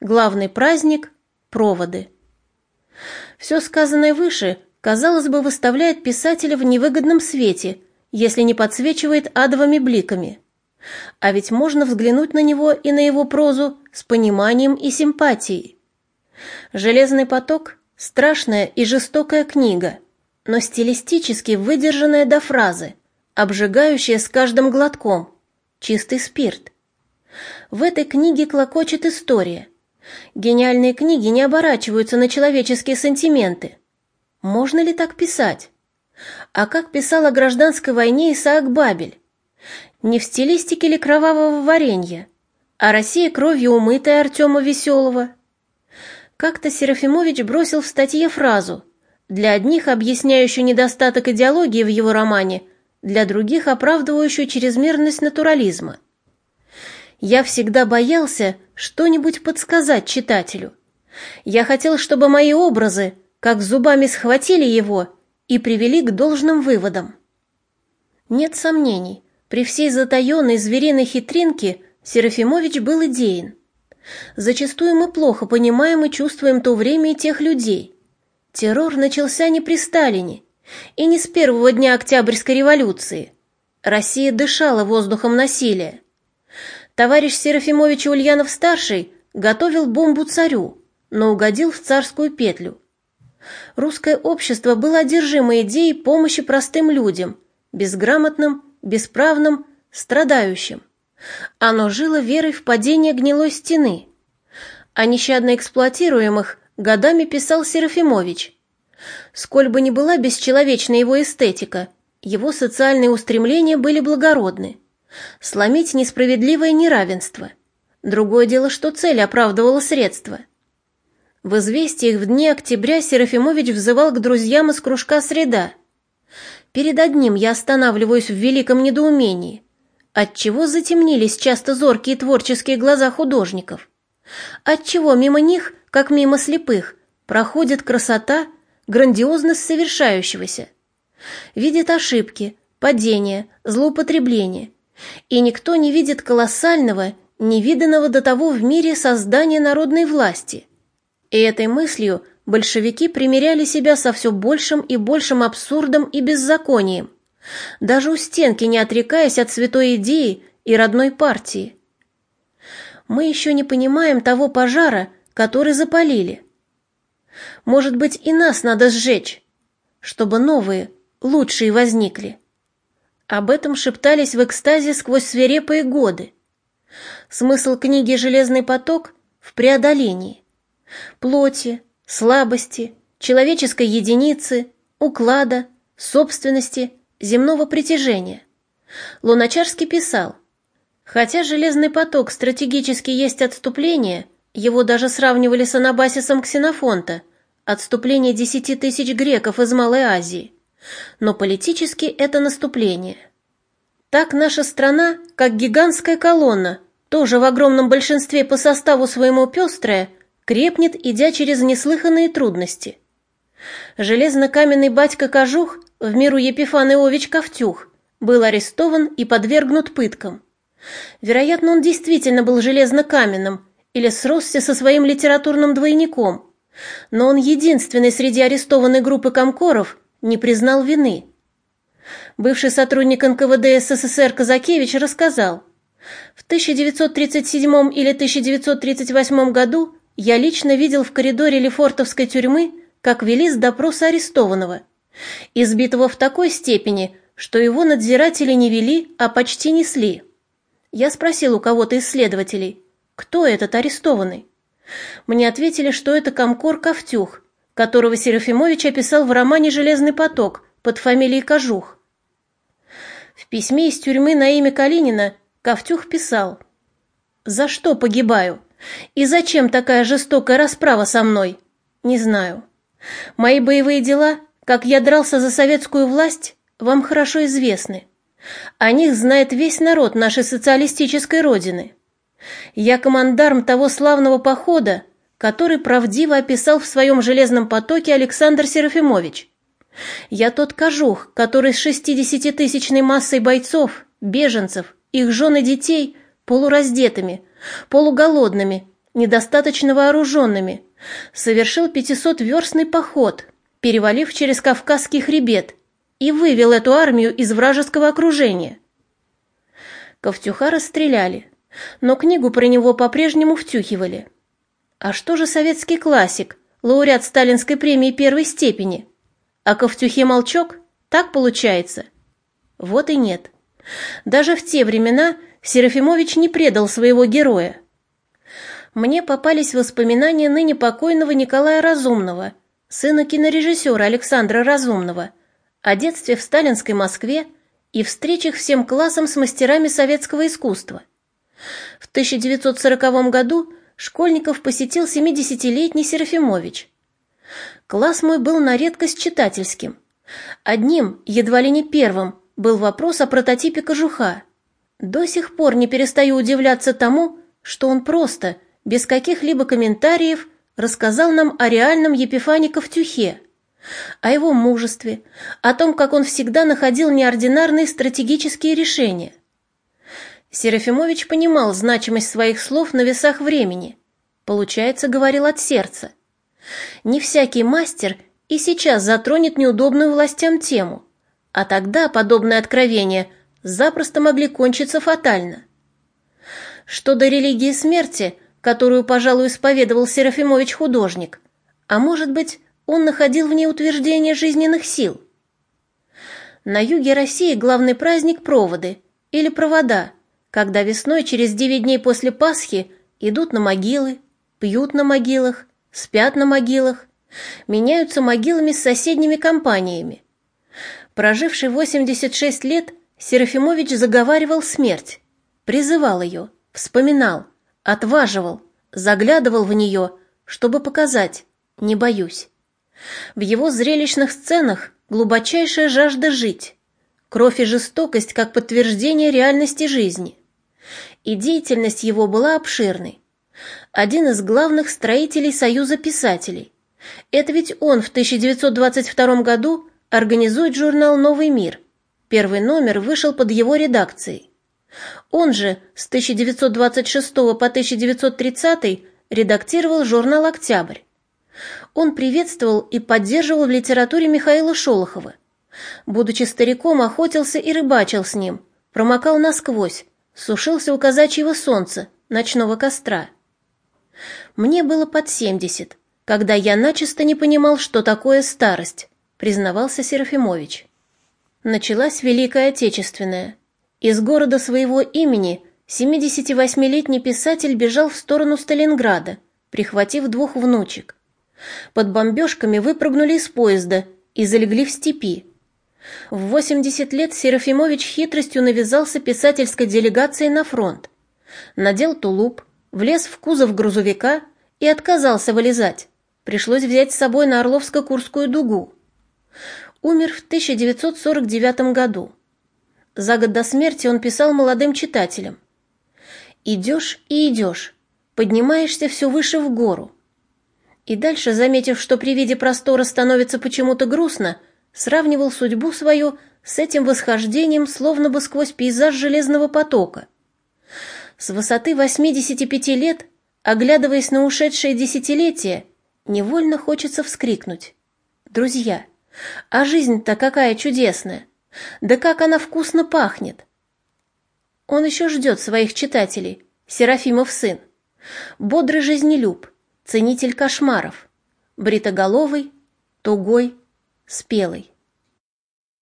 главный праздник – проводы. Все сказанное выше, казалось бы, выставляет писателя в невыгодном свете, если не подсвечивает адовыми бликами. А ведь можно взглянуть на него и на его прозу с пониманием и симпатией. «Железный поток» – страшная и жестокая книга, но стилистически выдержанная до фразы, обжигающая с каждым глотком, чистый спирт. В этой книге клокочет история – Гениальные книги не оборачиваются на человеческие сантименты. Можно ли так писать? А как писал о гражданской войне Исаак Бабель? Не в стилистике ли кровавого варенья, а Россия кровью умытая Артема Веселого? Как-то Серафимович бросил в статье фразу, для одних объясняющую недостаток идеологии в его романе, для других оправдывающую чрезмерность натурализма – я всегда боялся что-нибудь подсказать читателю. Я хотел, чтобы мои образы, как зубами схватили его и привели к должным выводам. Нет сомнений, при всей затаенной звериной хитринке Серафимович был идеен. Зачастую мы плохо понимаем и чувствуем то время и тех людей. Террор начался не при Сталине и не с первого дня Октябрьской революции. Россия дышала воздухом насилия. Товарищ Серафимович Ульянов-старший готовил бомбу царю, но угодил в царскую петлю. Русское общество было одержимо идеей помощи простым людям, безграмотным, бесправным, страдающим. Оно жило верой в падение гнилой стены. О нещадно эксплуатируемых годами писал Серафимович. Сколь бы ни была бесчеловечна его эстетика, его социальные устремления были благородны. Сломить несправедливое неравенство. Другое дело, что цель оправдывала средства. В известиях в дни октября Серафимович взывал к друзьям из кружка «Среда». Перед одним я останавливаюсь в великом недоумении. Отчего затемнились часто зоркие творческие глаза художников? Отчего мимо них, как мимо слепых, проходит красота, грандиозность совершающегося? Видит ошибки, падения, злоупотребления – и никто не видит колоссального, невиданного до того в мире создания народной власти. И этой мыслью большевики примеряли себя со все большим и большим абсурдом и беззаконием, даже у стенки не отрекаясь от святой идеи и родной партии. Мы еще не понимаем того пожара, который запалили. Может быть, и нас надо сжечь, чтобы новые, лучшие возникли. Об этом шептались в экстазе сквозь свирепые годы. Смысл книги «Железный поток» в преодолении. Плоти, слабости, человеческой единицы, уклада, собственности, земного притяжения. Луначарский писал, «Хотя «Железный поток» стратегически есть отступление, его даже сравнивали с анабасисом Ксенофонта, отступление десяти тысяч греков из Малой Азии – но политически это наступление. Так наша страна, как гигантская колонна, тоже в огромном большинстве по составу своему пестрая, крепнет, идя через неслыханные трудности. Железно-каменный батька Кожух, в миру Епифан Иович Ковтюх, был арестован и подвергнут пыткам. Вероятно, он действительно был железно-каменным или сросся со своим литературным двойником, но он единственный среди арестованной группы комкоров, не признал вины. Бывший сотрудник НКВД СССР Казакевич рассказал, в 1937 или 1938 году я лично видел в коридоре Лефортовской тюрьмы, как вели с допроса арестованного, избитого в такой степени, что его надзиратели не вели, а почти несли. Я спросил у кого-то из следователей, кто этот арестованный. Мне ответили, что это комкор Ковтюх, которого Серафимович описал в романе «Железный поток» под фамилией Кожух. В письме из тюрьмы на имя Калинина Ковтюх писал «За что погибаю? И зачем такая жестокая расправа со мной? Не знаю. Мои боевые дела, как я дрался за советскую власть, вам хорошо известны. О них знает весь народ нашей социалистической родины. Я командарм того славного похода, который правдиво описал в своем «Железном потоке» Александр Серафимович. Я тот кожух, который с шестидесятитысячной массой бойцов, беженцев, их жен и детей, полураздетыми, полуголодными, недостаточно вооруженными, совершил 500-верстный поход, перевалив через Кавказский хребет, и вывел эту армию из вражеского окружения. Ковтюха расстреляли, но книгу про него по-прежнему втюхивали. А что же советский классик, лауреат сталинской премии первой степени? А Ковтюхе молчок? Так получается? Вот и нет. Даже в те времена Серафимович не предал своего героя. Мне попались воспоминания ныне покойного Николая Разумного, сына кинорежиссера Александра Разумного, о детстве в сталинской Москве и встречах всем классом с мастерами советского искусства. В 1940 году школьников посетил 70-летний Серафимович. Класс мой был на редкость читательским. Одним, едва ли не первым, был вопрос о прототипе кожуха. До сих пор не перестаю удивляться тому, что он просто, без каких-либо комментариев, рассказал нам о реальном Епифане Ковтюхе, о его мужестве, о том, как он всегда находил неординарные стратегические решения. Серафимович понимал значимость своих слов на весах времени. Получается, говорил от сердца. Не всякий мастер и сейчас затронет неудобную властям тему, а тогда подобные откровения запросто могли кончиться фатально. Что до религии смерти, которую, пожалуй, исповедовал Серафимович художник, а может быть, он находил в ней утверждение жизненных сил. На юге России главный праздник – проводы или провода, когда весной через девять дней после Пасхи идут на могилы, пьют на могилах, спят на могилах, меняются могилами с соседними компаниями. Проживший 86 лет, Серафимович заговаривал смерть, призывал ее, вспоминал, отваживал, заглядывал в нее, чтобы показать «не боюсь». В его зрелищных сценах глубочайшая жажда жить, кровь и жестокость как подтверждение реальности жизни. И деятельность его была обширной. Один из главных строителей Союза писателей. Это ведь он в 1922 году организует журнал «Новый мир». Первый номер вышел под его редакцией. Он же с 1926 по 1930 редактировал журнал «Октябрь». Он приветствовал и поддерживал в литературе Михаила Шолохова. Будучи стариком, охотился и рыбачил с ним, промокал насквозь, сушился у казачьего солнца, ночного костра. Мне было под семьдесят, когда я начисто не понимал, что такое старость, признавался Серафимович. Началась Великая Отечественная. Из города своего имени 78-летний писатель бежал в сторону Сталинграда, прихватив двух внучек. Под бомбежками выпрыгнули из поезда и залегли в степи. В 80 лет Серафимович хитростью навязался писательской делегацией на фронт. Надел тулуп, влез в кузов грузовика и отказался вылезать. Пришлось взять с собой на Орловско-Курскую дугу. Умер в 1949 году. За год до смерти он писал молодым читателям. «Идешь и идешь, поднимаешься все выше в гору, и дальше, заметив, что при виде простора становится почему-то грустно, сравнивал судьбу свою с этим восхождением, словно бы сквозь пейзаж железного потока. С высоты 85 лет, оглядываясь на ушедшее десятилетие, невольно хочется вскрикнуть. «Друзья, а жизнь-то какая чудесная! Да как она вкусно пахнет!» Он еще ждет своих читателей, Серафимов сын. Бодрый жизнелюб, ценитель кошмаров, бритоголовый, тугой, спелый.